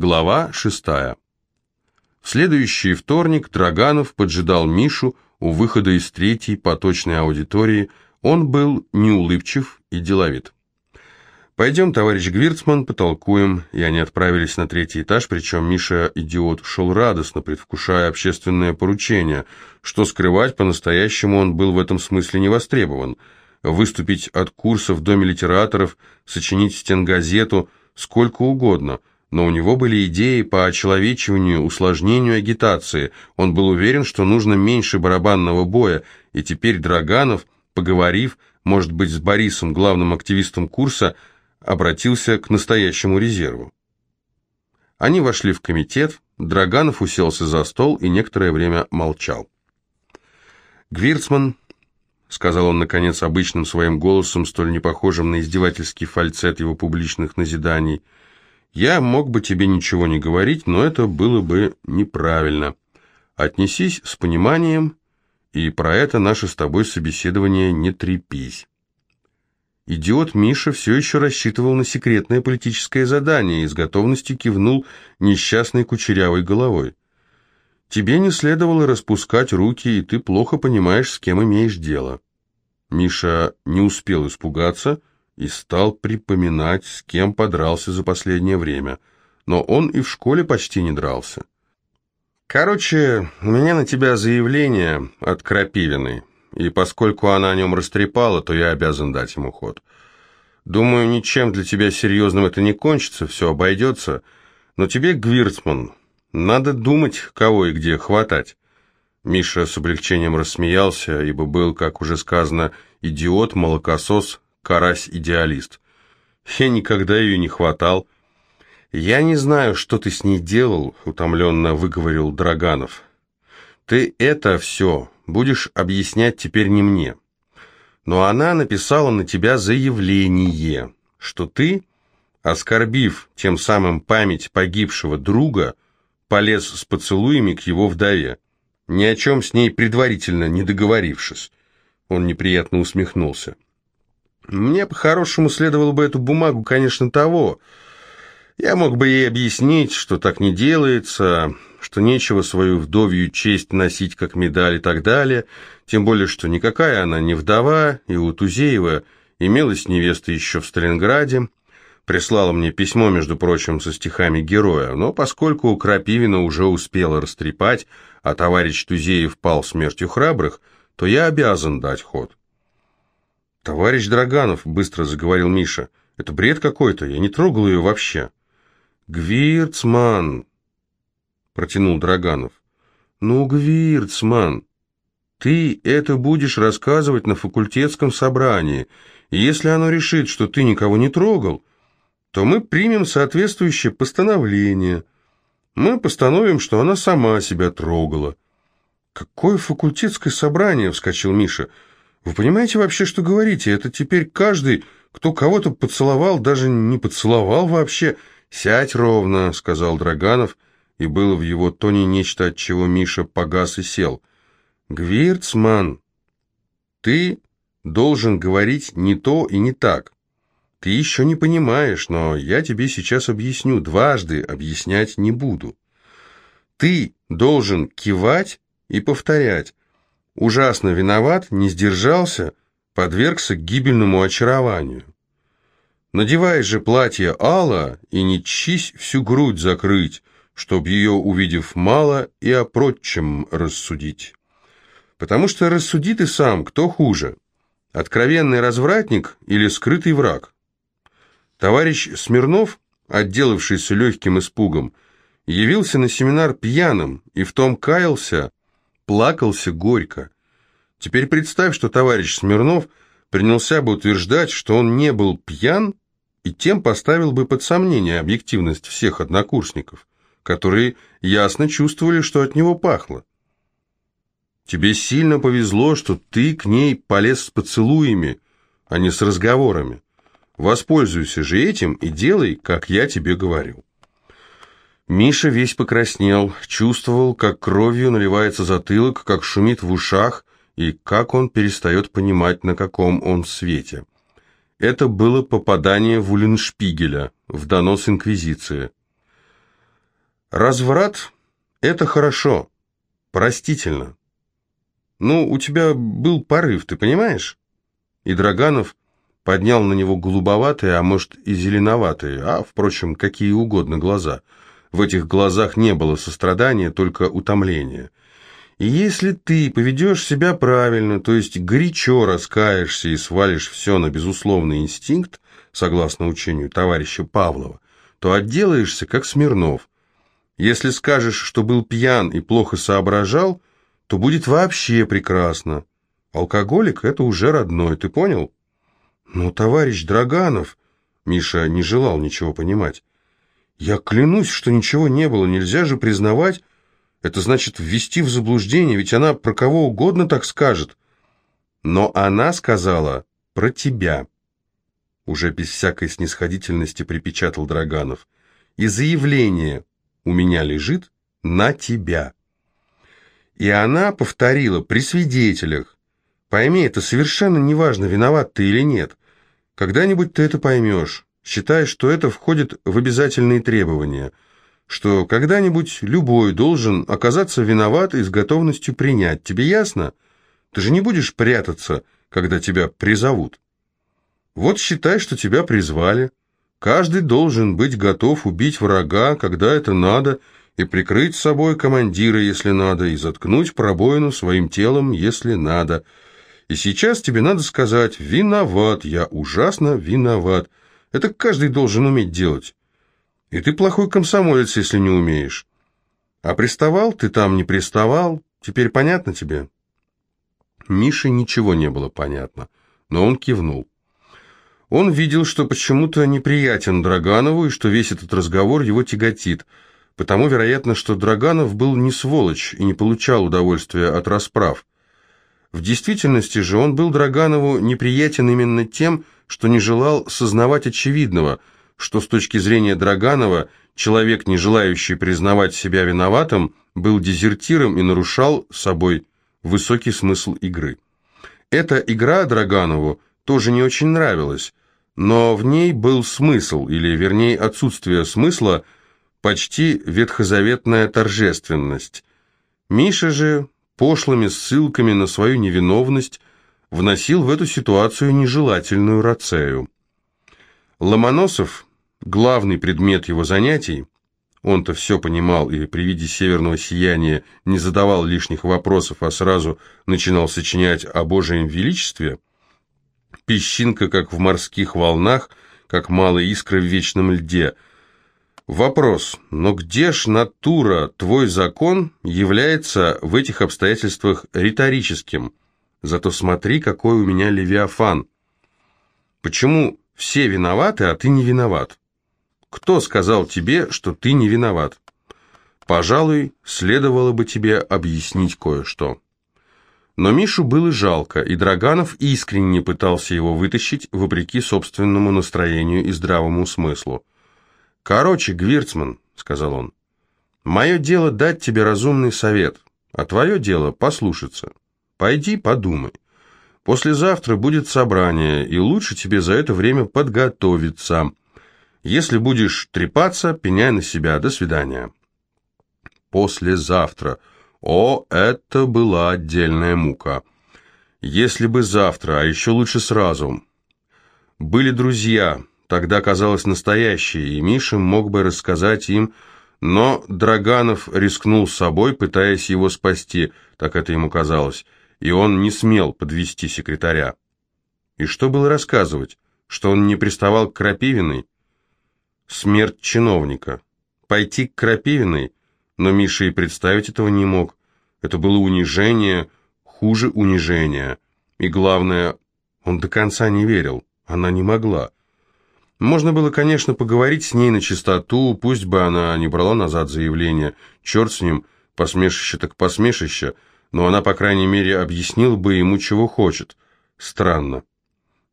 Глава шестая. В следующий вторник Драганов поджидал Мишу у выхода из третьей поточной аудитории. Он был неулыбчив и деловит. «Пойдем, товарищ Гвирцман, потолкуем». И они отправились на третий этаж, причем Миша, идиот, шел радостно, предвкушая общественное поручение. Что скрывать, по-настоящему он был в этом смысле не востребован. Выступить от курса в Доме литераторов, сочинить стенгазету, сколько угодно – но у него были идеи по очеловечиванию, усложнению агитации. Он был уверен, что нужно меньше барабанного боя, и теперь Драганов, поговорив, может быть, с Борисом, главным активистом курса, обратился к настоящему резерву. Они вошли в комитет, Драганов уселся за стол и некоторое время молчал. «Гвирцман», — сказал он, наконец, обычным своим голосом, столь непохожим на издевательский фальцет его публичных назиданий, — я мог бы тебе ничего не говорить, но это было бы неправильно. Отнесись с пониманием, и про это наше с тобой собеседование не трепись. Идиот Миша все еще рассчитывал на секретное политическое задание и с готовностью кивнул несчастной кучерявой головой. Тебе не следовало распускать руки, и ты плохо понимаешь, с кем имеешь дело. Миша не успел испугаться, и стал припоминать, с кем подрался за последнее время. Но он и в школе почти не дрался. «Короче, у меня на тебя заявление от Крапивиной, и поскольку она о нем растрепала, то я обязан дать ему ход. Думаю, ничем для тебя серьезным это не кончится, все обойдется, но тебе, Гвирцман, надо думать, кого и где хватать». Миша с облегчением рассмеялся, ибо был, как уже сказано, идиот, молокосос, карась-идеалист. Я никогда ее не хватал. «Я не знаю, что ты с ней делал», — утомленно выговорил Драганов. «Ты это все будешь объяснять теперь не мне. Но она написала на тебя заявление, что ты, оскорбив тем самым память погибшего друга, полез с поцелуями к его вдове, ни о чем с ней предварительно не договорившись». Он неприятно усмехнулся. Мне по-хорошему следовало бы эту бумагу, конечно, того. Я мог бы ей объяснить, что так не делается, что нечего свою вдовью честь носить как медаль и так далее, тем более, что никакая она не вдова, и у Тузеева имелась невеста еще в Сталинграде, прислала мне письмо, между прочим, со стихами героя, но поскольку Крапивина уже успела растрепать, а товарищ Тузеев пал смертью храбрых, то я обязан дать ход. «Товарищ Драганов», — быстро заговорил Миша, — «это бред какой-то, я не трогал ее вообще». «Гвирцман», — протянул Драганов. «Ну, Гвирцман, ты это будешь рассказывать на факультетском собрании, и если оно решит, что ты никого не трогал, то мы примем соответствующее постановление. Мы постановим, что она сама себя трогала». «Какое факультетское собрание?» — вскочил Миша. Вы понимаете вообще, что говорите? Это теперь каждый, кто кого-то поцеловал, даже не поцеловал вообще. «Сядь ровно», — сказал Драганов, и было в его тоне нечто, от чего Миша погас и сел. «Гвирцман, ты должен говорить не то и не так. Ты еще не понимаешь, но я тебе сейчас объясню, дважды объяснять не буду. Ты должен кивать и повторять, Ужасно виноват, не сдержался, подвергся гибельному очарованию. Надевай же платье Алла и не чись всю грудь закрыть, чтоб ее, увидев мало, и о прочем рассудить. Потому что рассуди ты сам, кто хуже, откровенный развратник или скрытый враг. Товарищ Смирнов, отделавшийся легким испугом, явился на семинар пьяным и в том каялся, плакался горько. Теперь представь, что товарищ Смирнов принялся бы утверждать, что он не был пьян, и тем поставил бы под сомнение объективность всех однокурсников, которые ясно чувствовали, что от него пахло. Тебе сильно повезло, что ты к ней полез с поцелуями, а не с разговорами. Воспользуйся же этим и делай, как я тебе говорю. Миша весь покраснел, чувствовал, как кровью наливается затылок, как шумит в ушах, и как он перестает понимать, на каком он свете. Это было попадание в Уллиншпигеля, в донос Инквизиции. Разврат – это хорошо, простительно. Ну, у тебя был порыв, ты понимаешь? И Драганов поднял на него голубоватые, а может и зеленоватые, а, впрочем, какие угодно глаза. В этих глазах не было сострадания, только утомления. И если ты поведешь себя правильно, то есть горячо раскаешься и свалишь все на безусловный инстинкт, согласно учению товарища Павлова, то отделаешься, как Смирнов. Если скажешь, что был пьян и плохо соображал, то будет вообще прекрасно. Алкоголик — это уже родной, ты понял? Ну, товарищ Драганов... Миша не желал ничего понимать. Я клянусь, что ничего не было, нельзя же признавать, это значит ввести в заблуждение, ведь она про кого угодно так скажет. Но она сказала про тебя. Уже без всякой снисходительности припечатал Драганов. И заявление у меня лежит на тебя. И она повторила при свидетелях. Пойми, это совершенно неважно, виноват ты или нет. Когда-нибудь ты это поймешь. Считай, что это входит в обязательные требования – что когда-нибудь любой должен оказаться виноват и с готовностью принять. Тебе ясно? Ты же не будешь прятаться, когда тебя призовут. Вот считай, что тебя призвали. Каждый должен быть готов убить врага, когда это надо, и прикрыть собой командира, если надо, и заткнуть пробоину своим телом, если надо. И сейчас тебе надо сказать «виноват, я ужасно виноват». Это каждый должен уметь делать. И ты плохой комсомолец, если не умеешь. А приставал ты там, не приставал, теперь понятно тебе?» Мише ничего не было понятно, но он кивнул. Он видел, что почему-то неприятен Драганову и что весь этот разговор его тяготит, потому, вероятно, что Драганов был не сволочь и не получал удовольствия от расправ. В действительности же он был Драганову неприятен именно тем, что не желал сознавать очевидного – что с точки зрения Драганова человек, не желающий признавать себя виноватым, был дезертиром и нарушал собой высокий смысл игры. Эта игра Драганову тоже не очень нравилась, но в ней был смысл, или вернее отсутствие смысла, почти ветхозаветная торжественность. Миша же пошлыми ссылками на свою невиновность вносил в эту ситуацию нежелательную рацею. Ломоносов Главный предмет его занятий, он-то все понимал и при виде северного сияния не задавал лишних вопросов, а сразу начинал сочинять о Божьем величестве, песчинка, как в морских волнах, как малая искра в вечном льде. Вопрос, но где ж натура, твой закон, является в этих обстоятельствах риторическим? Зато смотри, какой у меня левиафан. Почему все виноваты, а ты не виноват? Кто сказал тебе, что ты не виноват? Пожалуй, следовало бы тебе объяснить кое-что. Но Мишу было жалко, и Драганов искренне пытался его вытащить, вопреки собственному настроению и здравому смыслу. «Короче, Гвирцман», — сказал он, — «мое дело дать тебе разумный совет, а твое дело послушаться. Пойди подумай. Послезавтра будет собрание, и лучше тебе за это время подготовиться». Если будешь трепаться, пеняй на себя. До свидания. Послезавтра. О, это была отдельная мука. Если бы завтра, а еще лучше сразу. Были друзья, тогда казалось настоящие, и Миша мог бы рассказать им, но Драганов рискнул собой, пытаясь его спасти, так это ему казалось, и он не смел подвести секретаря. И что было рассказывать? Что он не приставал к Крапивиной? Смерть чиновника. Пойти к Крапивиной, но Миша и представить этого не мог. Это было унижение, хуже унижения. И главное, он до конца не верил, она не могла. Можно было, конечно, поговорить с ней на чистоту, пусть бы она не брала назад заявление. Черт с ним, посмешище так посмешище, но она, по крайней мере, объяснила бы ему, чего хочет. Странно.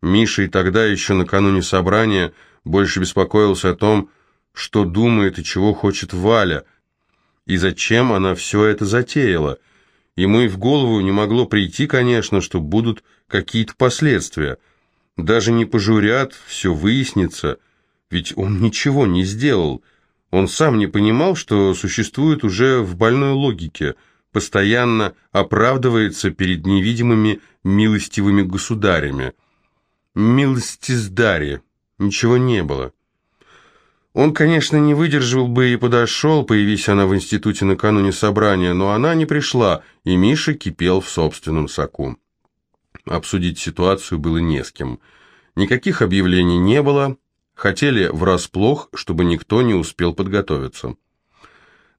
Миша и тогда, еще накануне собрания, больше беспокоился о том, что думает и чего хочет Валя, и зачем она все это затеяла. Ему и в голову не могло прийти, конечно, что будут какие-то последствия. Даже не пожурят, все выяснится, ведь он ничего не сделал. Он сам не понимал, что существует уже в больной логике, постоянно оправдывается перед невидимыми милостивыми государями. Милостиздари. Ничего не было. Он, конечно, не выдержал бы и подошел, появись она в институте накануне собрания, но она не пришла, и Миша кипел в собственном соку. Обсудить ситуацию было не с кем. Никаких объявлений не было, хотели врасплох, чтобы никто не успел подготовиться.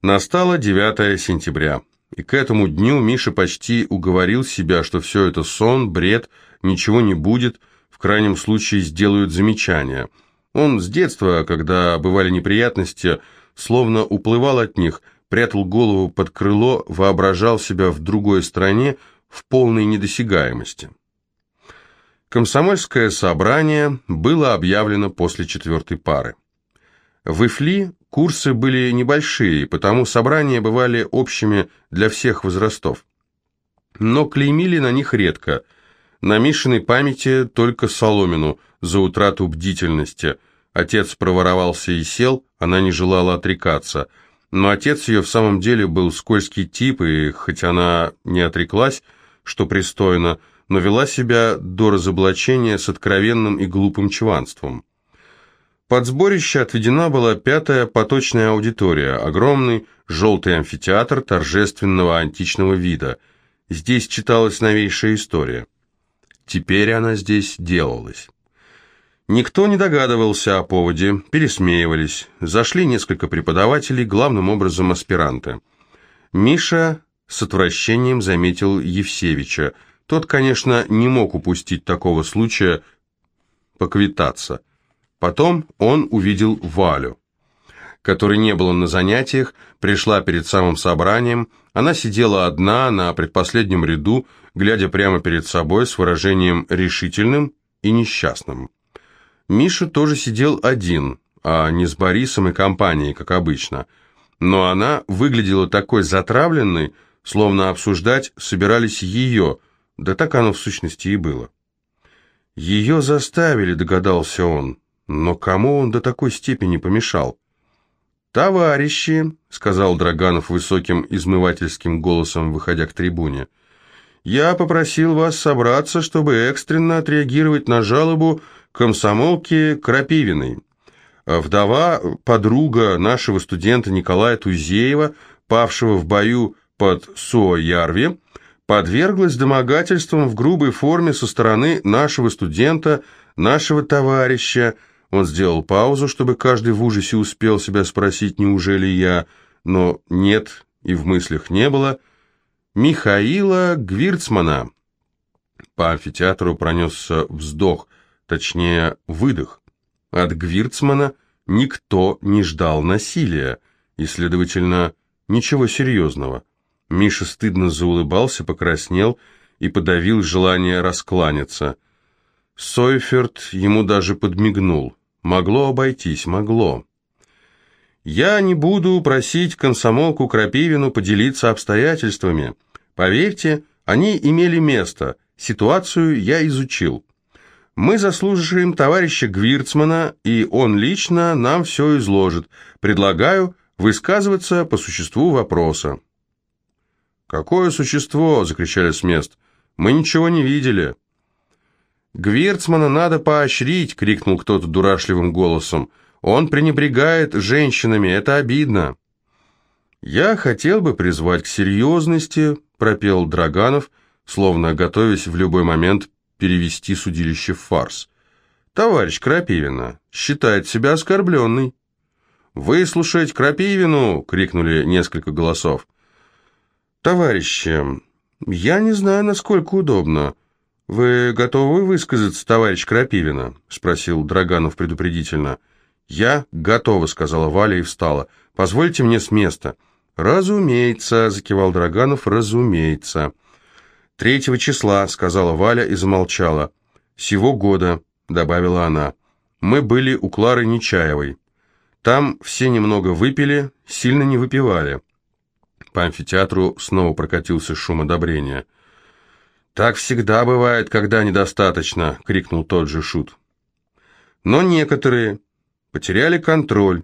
Настало 9 сентября, и к этому дню Миша почти уговорил себя, что все это сон, бред, ничего не будет, в крайнем случае сделают замечания. Он с детства, когда бывали неприятности, словно уплывал от них, прятал голову под крыло, воображал себя в другой стране, в полной недосягаемости. Комсомольское собрание было объявлено после четвертой пары. В ИФЛИ курсы были небольшие, потому собрания бывали общими для всех возрастов. Но клеймили на них редко. На Мишиной памяти только Соломину за утрату бдительности. Отец проворовался и сел, она не желала отрекаться. Но отец ее в самом деле был скользкий тип, и хоть она не отреклась, что пристойно, но вела себя до разоблачения с откровенным и глупым чванством. Под сборище отведена была пятая поточная аудитория, огромный желтый амфитеатр торжественного античного вида. Здесь читалась новейшая история. Теперь она здесь делалась. Никто не догадывался о поводе, пересмеивались. Зашли несколько преподавателей, главным образом аспиранты. Миша с отвращением заметил Евсевича – тот, конечно, не мог упустить такого случая поквитаться. Потом он увидел Валю, которой не было на занятиях, пришла перед самым собранием. Она сидела одна на предпоследнем ряду, глядя прямо перед собой с выражением решительным и несчастным. Миша тоже сидел один, а не с Борисом и компанией, как обычно. Но она выглядела такой затравленной, словно обсуждать собирались ее, да так оно в сущности и было. Ее заставили, догадался он, но кому он до такой степени помешал? «Товарищи», — сказал Драганов высоким измывательским голосом, выходя к трибуне, «я попросил вас собраться, чтобы экстренно отреагировать на жалобу комсомолки Крапивиной. Вдова, подруга нашего студента Николая Тузеева, павшего в бою под Суоярви, подверглась домогательствам в грубой форме со стороны нашего студента, нашего товарища. Он сделал паузу, чтобы каждый в ужасе успел себя спросить, неужели я, но нет и в мыслях не было. Михаила Гвирцмана. По амфитеатру пронесся вздох, точнее, выдох. От Гвирцмана никто не ждал насилия, и, следовательно, ничего серьезного. Миша стыдно заулыбался, покраснел и подавил желание раскланяться. Сойферт ему даже подмигнул. Могло обойтись, могло. «Я не буду просить комсомолку Крапивину поделиться обстоятельствами. Поверьте, они имели место, ситуацию я изучил. Мы заслуживаем товарища Гвирцмана, и он лично нам все изложит. Предлагаю высказываться по существу вопроса». «Какое существо?» – закричали с мест. «Мы ничего не видели». «Гвирцмана надо поощрить!» – крикнул кто-то дурашливым голосом. «Он пренебрегает женщинами, это обидно!» «Я хотел бы призвать к серьезности», – пропел Драганов, словно готовясь в любой момент перевести судилище в фарс. «Товарищ Крапивина считает себя оскорбленной». «Выслушать Крапивину!» – крикнули несколько голосов. «Товарищи, я не знаю, насколько удобно. Вы готовы высказаться, товарищ Крапивина?» — спросил Драганов предупредительно. «Я готова», — сказала Валя и встала. «Позвольте мне с места». «Разумеется», — закивал Драганов, — «разумеется». «Третьего числа», — сказала Валя и замолчала. «Сего года», — добавила она. «Мы были у Клары Нечаевой. Там все немного выпили, сильно не выпивали». По амфитеатру снова прокатился шум одобрения. «Так всегда бывает, когда недостаточно!» — крикнул тот же Шут. «Но некоторые потеряли контроль.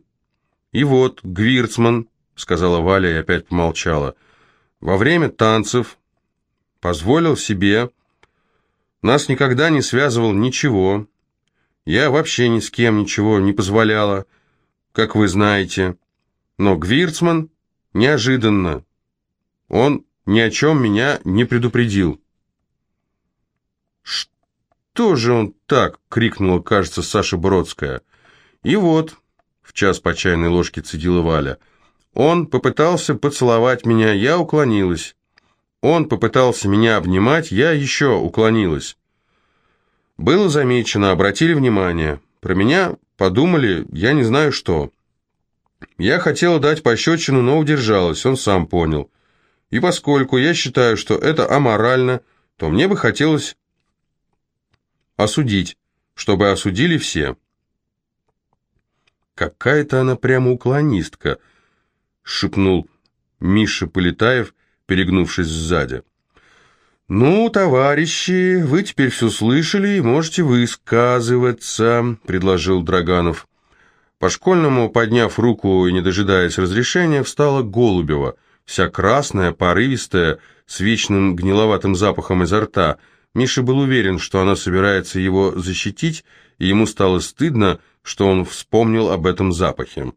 И вот, Гвирцман, сказала Валя и опять помолчала, во время танцев позволил себе... Нас никогда не связывал ничего. Я вообще ни с кем ничего не позволяла, как вы знаете. Но Гвирцман неожиданно. Он ни о чем меня не предупредил. «Что же он так?» — крикнула, кажется, Саша Бродская. «И вот», — в час по чайной ложке цедила Валя, — «он попытался поцеловать меня, я уклонилась. Он попытался меня обнимать, я еще уклонилась. Было замечено, обратили внимание. Про меня подумали, я не знаю что. Я хотела дать пощечину, но удержалась, он сам понял. И поскольку я считаю, что это аморально, то мне бы хотелось осудить, чтобы осудили все. Какая-то она прямо уклонистка, шепнул Миша Полетаев, перегнувшись сзади. «Ну, товарищи, вы теперь все слышали и можете высказываться», — предложил Драганов. По-школьному, подняв руку и не дожидаясь разрешения, встала Голубева — вся красная, порывистая, с вечным гниловатым запахом изо рта. Миша был уверен, что она собирается его защитить, и ему стало стыдно, что он вспомнил об этом запахе.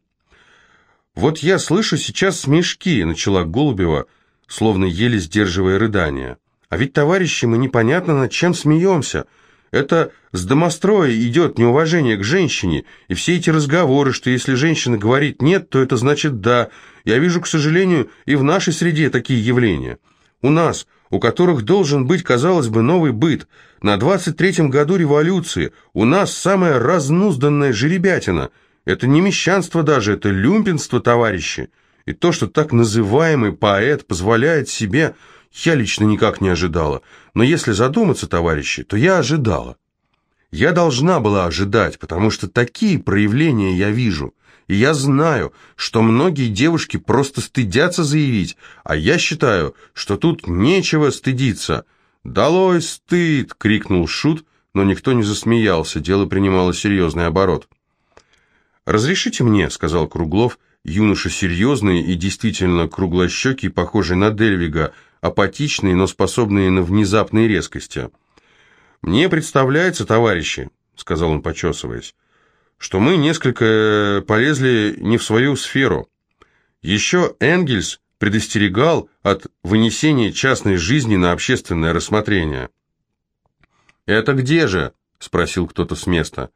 «Вот я слышу сейчас смешки», — начала Голубева, словно еле сдерживая рыдание. «А ведь, товарищи, мы непонятно над чем смеемся. Это с домостроя идет неуважение к женщине, и все эти разговоры, что если женщина говорит «нет», то это значит «да». Я вижу, к сожалению, и в нашей среде такие явления. У нас, у которых должен быть, казалось бы, новый быт, на 23-м году революции, у нас самая разнузданная жеребятина. Это не мещанство даже, это люмпинство, товарищи. И то, что так называемый поэт позволяет себе я лично никак не ожидала. Но если задуматься, товарищи, то я ожидала. Я должна была ожидать, потому что такие проявления я вижу. И я знаю, что многие девушки просто стыдятся заявить, а я считаю, что тут нечего стыдиться. «Долой стыд!» — крикнул Шут, но никто не засмеялся, дело принимало серьезный оборот. «Разрешите мне», — сказал Круглов, юноша серьезный и действительно круглощекий, похожий на Дельвига, апатичные, но способные на внезапные резкости. «Мне представляется, товарищи», — сказал он, почесываясь, «что мы несколько полезли не в свою сферу. Еще Энгельс предостерегал от вынесения частной жизни на общественное рассмотрение». «Это где же?» — спросил кто-то с места.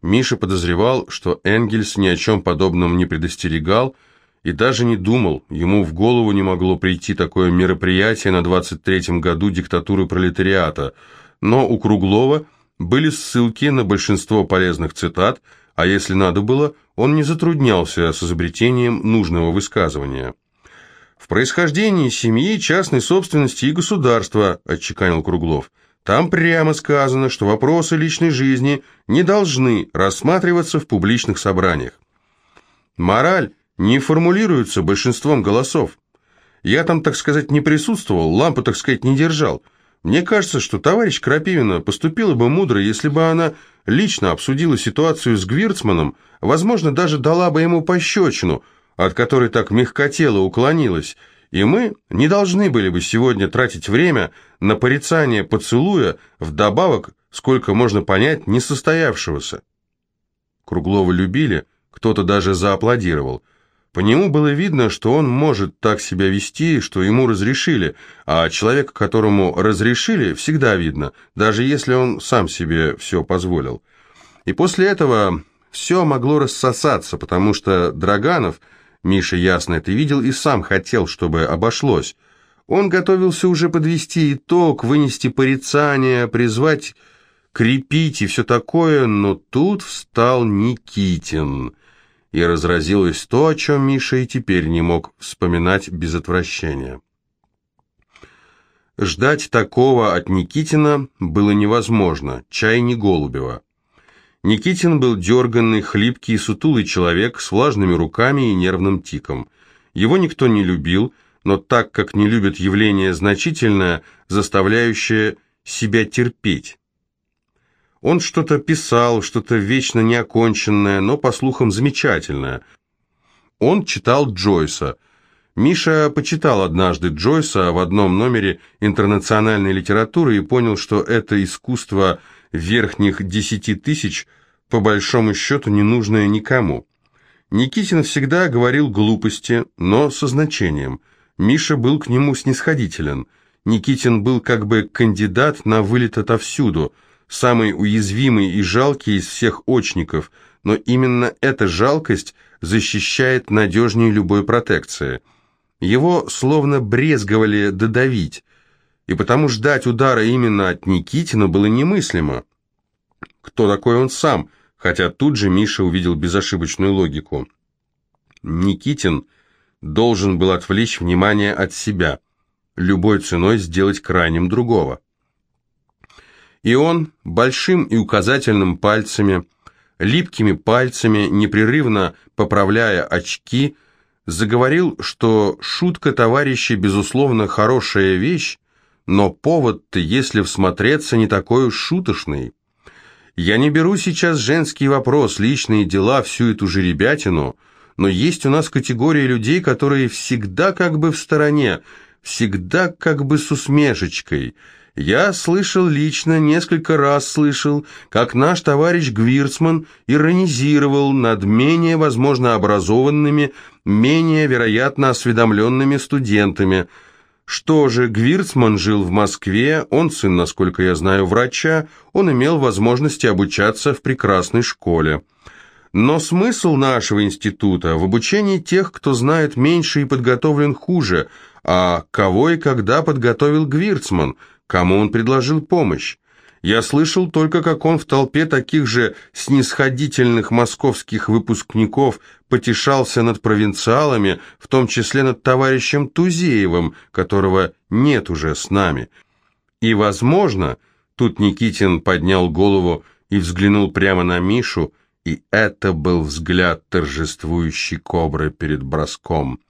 Миша подозревал, что Энгельс ни о чем подобном не предостерегал, — и даже не думал, ему в голову не могло прийти такое мероприятие на 23-м году диктатуры пролетариата, но у Круглова были ссылки на большинство полезных цитат, а если надо было, он не затруднялся с изобретением нужного высказывания. «В происхождении семьи, частной собственности и государства», – отчеканил Круглов. «Там прямо сказано, что вопросы личной жизни не должны рассматриваться в публичных собраниях. Мораль не формулируются большинством голосов. Я там, так сказать, не присутствовал, лампу, так сказать, не держал. Мне кажется, что товарищ Крапивина поступила бы мудро, если бы она лично обсудила ситуацию с Гвирцманом, возможно, даже дала бы ему пощечину, от которой так мягкотело уклонилась, и мы не должны были бы сегодня тратить время на порицание поцелуя, вдобавок, сколько можно понять, несостоявшегося. Круглова любили, кто-то даже зааплодировал – по нему было видно, что он может так себя вести, что ему разрешили, а человека, которому разрешили, всегда видно, даже если он сам себе все позволил. И после этого все могло рассосаться, потому что Драганов, Миша ясно это видел, и сам хотел, чтобы обошлось. Он готовился уже подвести итог, вынести порицание, призвать крепить и все такое, но тут встал Никитин – и разразилось то, о чем Миша и теперь не мог вспоминать без отвращения. Ждать такого от Никитина было невозможно, чай не Голубева. Никитин был дерганный, хлипкий и сутулый человек с влажными руками и нервным тиком. Его никто не любил, но так как не любят явление значительное, заставляющее себя терпеть. Он что-то писал, что-то вечно неоконченное, но, по слухам, замечательное. Он читал Джойса. Миша почитал однажды Джойса в одном номере интернациональной литературы и понял, что это искусство верхних десяти тысяч по большому счету не нужное никому. Никитин всегда говорил глупости, но со значением. Миша был к нему снисходителен. Никитин был как бы кандидат на вылет отовсюду, самый уязвимый и жалкий из всех очников, но именно эта жалкость защищает надежнее любой протекции – его словно брезговали додавить, и потому ждать удара именно от Никитина было немыслимо. Кто такой он сам, хотя тут же Миша увидел безошибочную логику. Никитин должен был отвлечь внимание от себя, любой ценой сделать крайним другого. И он большим и указательным пальцами, липкими пальцами, непрерывно поправляя очки, заговорил, что шутка товарища, безусловно, хорошая вещь, но повод-то, если всмотреться, не такой уж шуточный. Я не беру сейчас женский вопрос, личные дела, всю эту же ребятину, но есть у нас категория людей, которые всегда как бы в стороне, всегда как бы с усмешечкой – я слышал лично, несколько раз слышал, как наш товарищ Гвирцман иронизировал над менее, возможно, образованными, менее, вероятно, осведомленными студентами. Что же, Гвирцман жил в Москве, он сын, насколько я знаю, врача, он имел возможности обучаться в прекрасной школе. Но смысл нашего института в обучении тех, кто знает меньше и подготовлен хуже, а кого и когда подготовил Гвирцман – Кому он предложил помощь? Я слышал только, как он в толпе таких же снисходительных московских выпускников потешался над провинциалами, в том числе над товарищем Тузеевым, которого нет уже с нами. И, возможно, тут Никитин поднял голову и взглянул прямо на Мишу, и это был взгляд торжествующей кобры перед броском.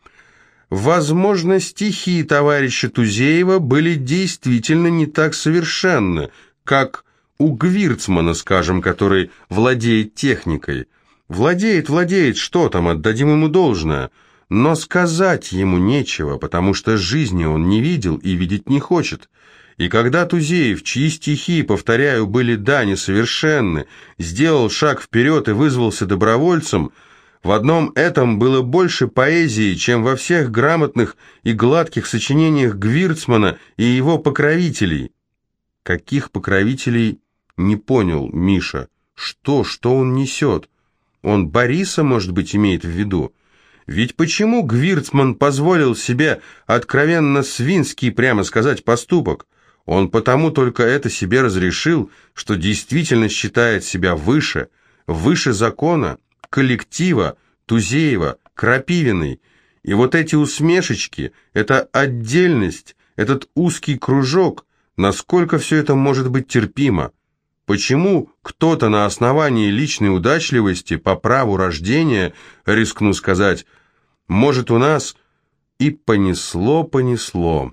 Возможно, стихи товарища Тузеева были действительно не так совершенны, как у Гвирцмана, скажем, который владеет техникой. Владеет, владеет, что там, отдадим ему должное. Но сказать ему нечего, потому что жизни он не видел и видеть не хочет. И когда Тузеев, чьи стихи, повторяю, были да, несовершенны, сделал шаг вперед и вызвался добровольцем – в одном этом было больше поэзии, чем во всех грамотных и гладких сочинениях Гвирцмана и его покровителей. Каких покровителей, не понял Миша. Что, что он несет? Он Бориса, может быть, имеет в виду? Ведь почему Гвирцман позволил себе откровенно свинский, прямо сказать, поступок? Он потому только это себе разрешил, что действительно считает себя выше, выше закона, коллектива, Тузеева, Крапивиной. И вот эти усмешечки, эта отдельность, этот узкий кружок, насколько все это может быть терпимо? Почему кто-то на основании личной удачливости по праву рождения, рискну сказать, может у нас и понесло-понесло.